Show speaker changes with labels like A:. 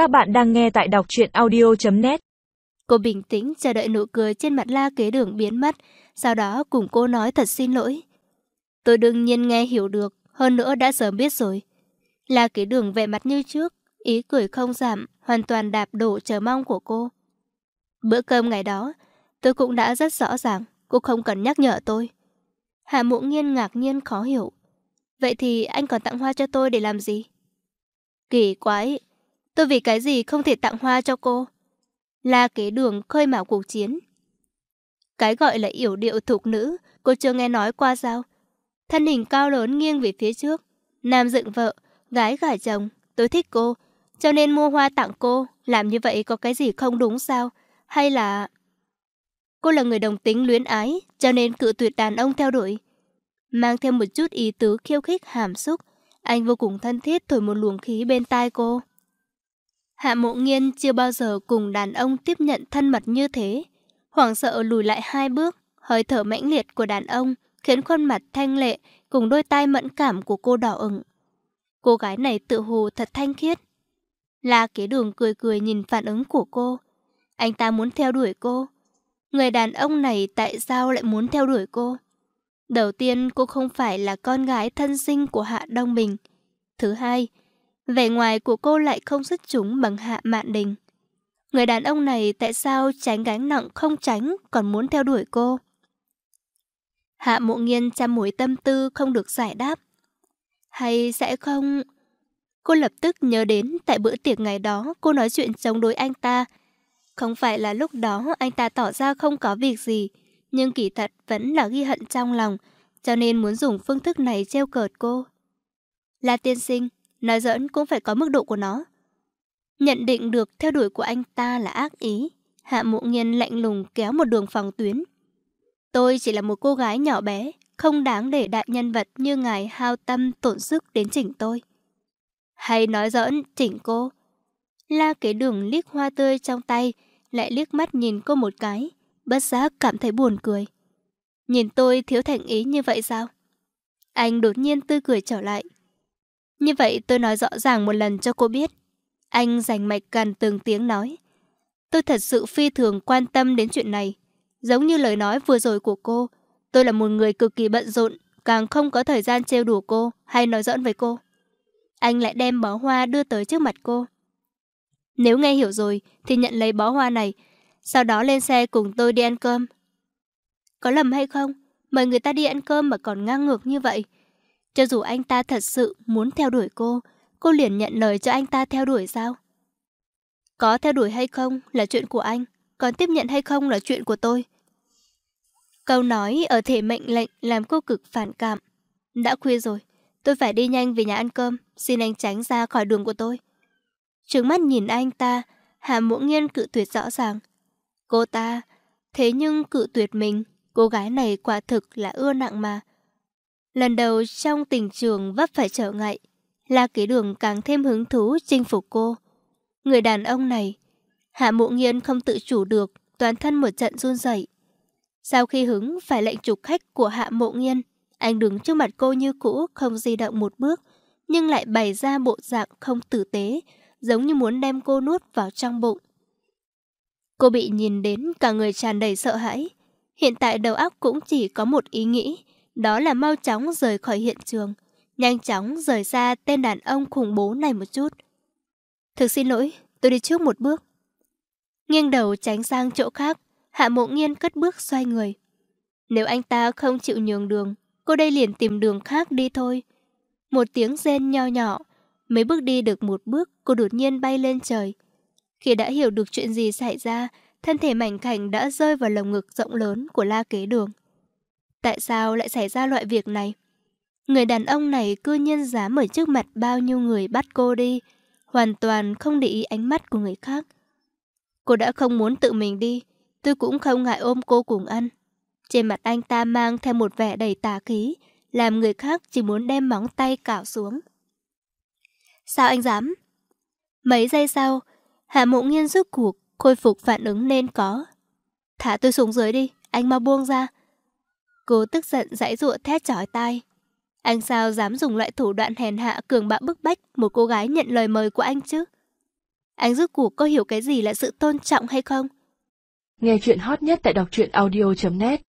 A: Các bạn đang nghe tại đọc truyện audio.net
B: Cô bình tĩnh chờ đợi nụ cười trên mặt la kế đường biến mất, sau đó cùng cô nói thật xin lỗi. Tôi đương nhiên nghe hiểu được, hơn nữa đã sớm biết rồi. La kế đường vẻ mặt như trước, ý cười không giảm, hoàn toàn đạp đổ chờ mong của cô. Bữa cơm ngày đó, tôi cũng đã rất rõ ràng, cô không cần nhắc nhở tôi. Hạ mũ nghiên ngạc nhiên khó hiểu. Vậy thì anh còn tặng hoa cho tôi để làm gì? Kỳ quái, tôi vì cái gì không thể tặng hoa cho cô? La kế đường khơi mào cuộc chiến. Cái gọi là yểu điệu thục nữ, cô chưa nghe nói qua sao? Thân hình cao lớn nghiêng về phía trước, nam dựng vợ, gái gả chồng, tôi thích cô, cho nên mua hoa tặng cô, làm như vậy có cái gì không đúng sao? Hay là... Cô là người đồng tính luyến ái, cho nên cự tuyệt đàn ông theo đuổi. Mang thêm một chút ý tứ khiêu khích hàm xúc, anh vô cùng thân thiết thổi một luồng khí bên tai cô. Hạ mộ nghiên chưa bao giờ cùng đàn ông tiếp nhận thân mật như thế. Hoảng sợ lùi lại hai bước, hơi thở mãnh liệt của đàn ông khiến khuôn mặt thanh lệ cùng đôi tai mẫn cảm của cô đỏ ửng. Cô gái này tự hồ thật thanh khiết. La kế đường cười cười nhìn phản ứng của cô. Anh ta muốn theo đuổi cô. Người đàn ông này tại sao lại muốn theo đuổi cô? Đầu tiên cô không phải là con gái thân sinh của Hạ Đông Bình. Thứ hai, vẻ ngoài của cô lại không xuất chúng bằng Hạ Mạn Đình. Người đàn ông này tại sao tránh gánh nặng không tránh còn muốn theo đuổi cô? Hạ mộ nghiên chăm mối tâm tư không được giải đáp. Hay sẽ không... Cô lập tức nhớ đến tại bữa tiệc ngày đó cô nói chuyện chống đối anh ta. Không phải là lúc đó anh ta tỏ ra không có việc gì, nhưng kỳ thật vẫn là ghi hận trong lòng, cho nên muốn dùng phương thức này treo cợt cô. La tiên sinh, nói giỡn cũng phải có mức độ của nó. Nhận định được theo đuổi của anh ta là ác ý, Hạ Mộ Nghiên lạnh lùng kéo một đường phòng tuyến. Tôi chỉ là một cô gái nhỏ bé, không đáng để đại nhân vật như ngài hao tâm tổn sức đến chỉnh tôi. Hay nói giỡn, chỉnh cô. La kế đường liếc hoa tươi trong tay, lại liếc mắt nhìn cô một cái, bất giác cảm thấy buồn cười. Nhìn tôi thiếu thành ý như vậy sao? Anh đột nhiên tươi cười trở lại. Như vậy tôi nói rõ ràng một lần cho cô biết. Anh rành mạch gần từng tiếng nói. Tôi thật sự phi thường quan tâm đến chuyện này. Giống như lời nói vừa rồi của cô, tôi là một người cực kỳ bận rộn, càng không có thời gian trêu đùa cô hay nói giỡn với cô. Anh lại đem bó hoa đưa tới trước mặt cô. Nếu nghe hiểu rồi thì nhận lấy bó hoa này, sau đó lên xe cùng tôi đi ăn cơm. Có lầm hay không? Mời người ta đi ăn cơm mà còn ngang ngược như vậy. Cho dù anh ta thật sự muốn theo đuổi cô, cô liền nhận lời cho anh ta theo đuổi sao? Có theo đuổi hay không là chuyện của anh, còn tiếp nhận hay không là chuyện của tôi. Câu nói ở thể mệnh lệnh làm cô cực phản cảm. Đã khuya rồi, tôi phải đi nhanh về nhà ăn cơm, xin anh tránh ra khỏi đường của tôi. Trừng mắt nhìn anh ta, Hà Mũ Nghiên cự tuyệt rõ ràng. Cô ta, thế nhưng cự tuyệt mình, cô gái này quả thực là ưa nặng mà. Lần đầu trong tình trường vấp phải trở ngại, La Kế Đường càng thêm hứng thú chinh phục cô. Người đàn ông này, Hạ Mộ Nghiên không tự chủ được, toàn thân một trận run rẩy. Sau khi hứng phải lệnh trục khách của Hạ Mộ Nghiên, anh đứng trước mặt cô như cũ, không di động một bước, nhưng lại bày ra bộ dạng không tử tế, giống như muốn đem cô nuốt vào trong bụng. Cô bị nhìn đến cả người tràn đầy sợ hãi. Hiện tại đầu óc cũng chỉ có một ý nghĩ, đó là mau chóng rời khỏi hiện trường, nhanh chóng rời xa tên đàn ông khủng bố này một chút. Thực xin lỗi, tôi đi trước một bước. Nghiêng đầu tránh sang chỗ khác, Hạ Mộ Nghiên cất bước xoay người. Nếu anh ta không chịu nhường đường, cô đây liền tìm đường khác đi thôi. Một tiếng rên nho nhỏ, mấy bước đi được một bước, cô đột nhiên bay lên trời. Khi đã hiểu được chuyện gì xảy ra, thân thể mảnh khảnh đã rơi vào lồng ngực rộng lớn của la kế đường. Tại sao lại xảy ra loại việc này? Người đàn ông này cư nhiên dám ở trước mặt bao nhiêu người bắt cô đi, hoàn toàn không để ý ánh mắt của người khác. Cô đã không muốn tự mình đi, tôi cũng không ngại ôm cô cùng ăn. Trên mặt anh ta mang theo một vẻ đầy tà khí, làm người khác chỉ muốn đem móng tay cạo xuống. Sao anh dám? Mấy giây sau, Hạ Mộ Nghiên rút cuộc, khôi phục phản ứng nên có. Thả tôi xuống dưới đi, anh mau buông ra. Cô tức giận dãy dụa thét chói tai. Anh sao dám dùng loại thủ đoạn hèn hạ cường bạo bức bách một cô gái nhận lời mời của anh chứ? Anh rốt cuộc có hiểu cái gì là sự tôn trọng hay không?
C: Nghe chuyện hot nhất tại đọc truyện audio.net